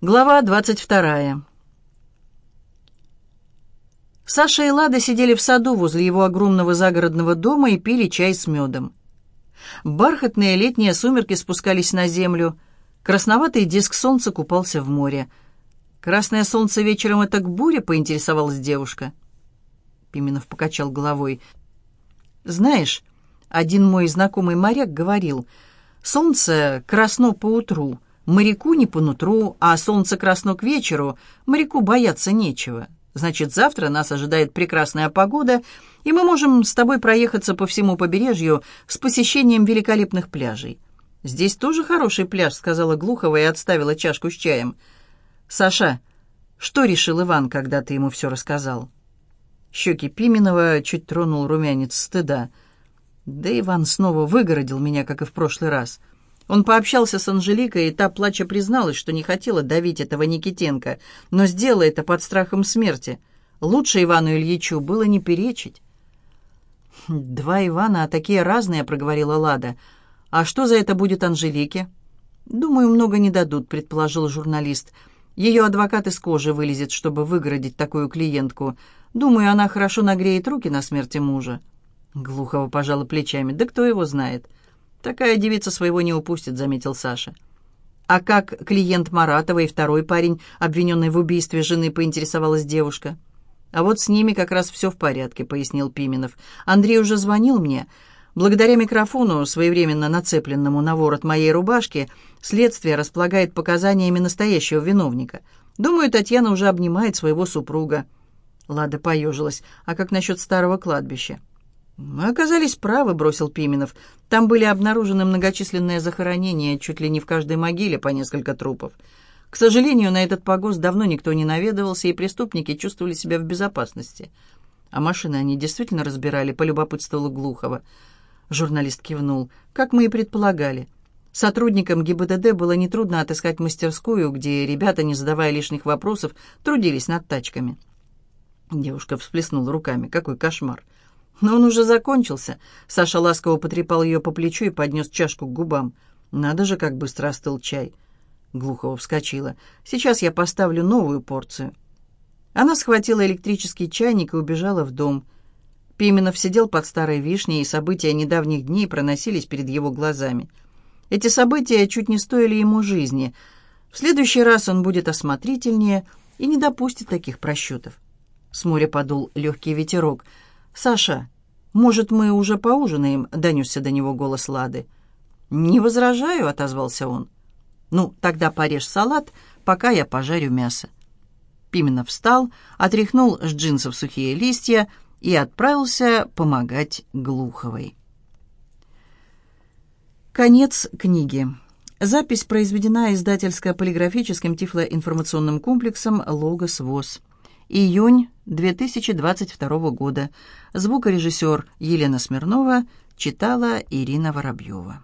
Глава двадцать вторая. Саша и Лада сидели в саду возле его огромного загородного дома и пили чай с медом. Бархатные летние сумерки спускались на землю. Красноватый диск солнца купался в море. «Красное солнце вечером — это к буре?» — поинтересовалась девушка. Пименов покачал головой. «Знаешь, один мой знакомый моряк говорил, солнце красно поутру, Моряку не по нутру, а солнце красно к вечеру. Моряку бояться нечего. Значит, завтра нас ожидает прекрасная погода, и мы можем с тобой проехаться по всему побережью с посещением великолепных пляжей. «Здесь тоже хороший пляж», — сказала Глухова и отставила чашку с чаем. «Саша, что решил Иван, когда ты ему все рассказал?» Щеки Пименова чуть тронул румянец стыда. «Да Иван снова выгородил меня, как и в прошлый раз». Он пообщался с Анжеликой, и та, плача, призналась, что не хотела давить этого Никитенко, но сделала это под страхом смерти. Лучше Ивану Ильичу было не перечить. «Два Ивана, а такие разные», — проговорила Лада. «А что за это будет Анжелике?» «Думаю, много не дадут», — предположил журналист. «Ее адвокат из кожи вылезет, чтобы выгородить такую клиентку. Думаю, она хорошо нагреет руки на смерти мужа». Глухого пожала плечами. «Да кто его знает?» «Такая девица своего не упустит», — заметил Саша. «А как клиент Маратова и второй парень, обвиненный в убийстве жены, поинтересовалась девушка?» «А вот с ними как раз все в порядке», — пояснил Пименов. «Андрей уже звонил мне. Благодаря микрофону, своевременно нацепленному на ворот моей рубашки, следствие располагает показаниями настоящего виновника. Думаю, Татьяна уже обнимает своего супруга». Лада поежилась. «А как насчет старого кладбища?» «Мы оказались правы», — бросил Пименов. «Там были обнаружены многочисленные захоронения, чуть ли не в каждой могиле по несколько трупов. К сожалению, на этот погост давно никто не наведывался, и преступники чувствовали себя в безопасности. А машины они действительно разбирали, полюбопытствовала Глухова. Журналист кивнул. «Как мы и предполагали». Сотрудникам ГИБДД было нетрудно отыскать мастерскую, где ребята, не задавая лишних вопросов, трудились над тачками. Девушка всплеснула руками. «Какой кошмар!» Но он уже закончился. Саша ласково потрепал ее по плечу и поднес чашку к губам. Надо же, как быстро остыл чай. Глухова вскочила. «Сейчас я поставлю новую порцию». Она схватила электрический чайник и убежала в дом. Пименов сидел под старой вишней, и события недавних дней проносились перед его глазами. Эти события чуть не стоили ему жизни. В следующий раз он будет осмотрительнее и не допустит таких просчетов. С моря подул легкий ветерок — «Саша, может, мы уже поужинаем?» — донесся до него голос Лады. «Не возражаю», — отозвался он. «Ну, тогда порежь салат, пока я пожарю мясо». Пименов встал, отряхнул с джинсов сухие листья и отправился помогать Глуховой. Конец книги. Запись произведена издательско-полиграфическим тифлоинформационным комплексом «Логос ВОЗ». Июнь 2022 года. Звукорежиссер Елена Смирнова читала Ирина Воробьева.